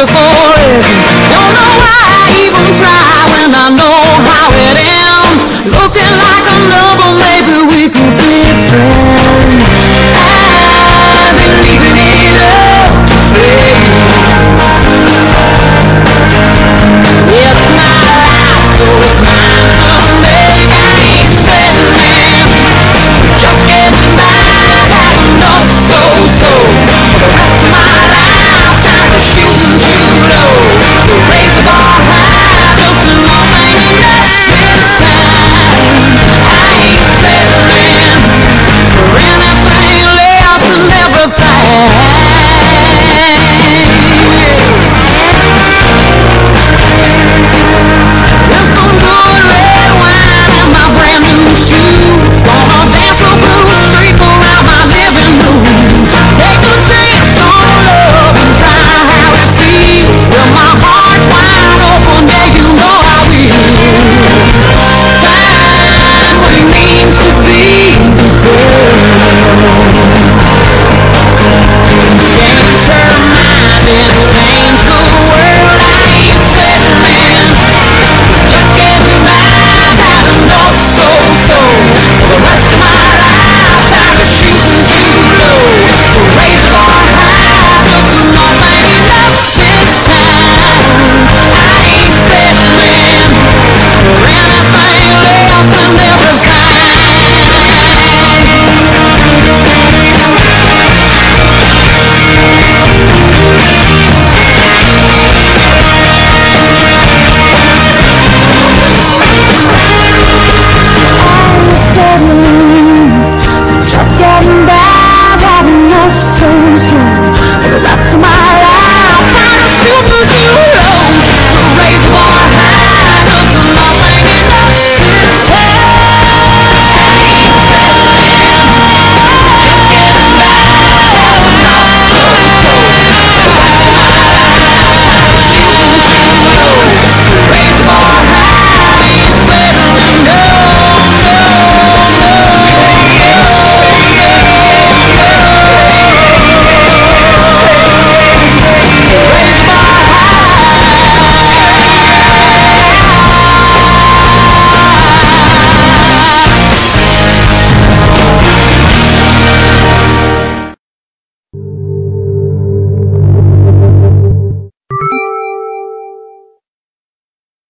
the forest.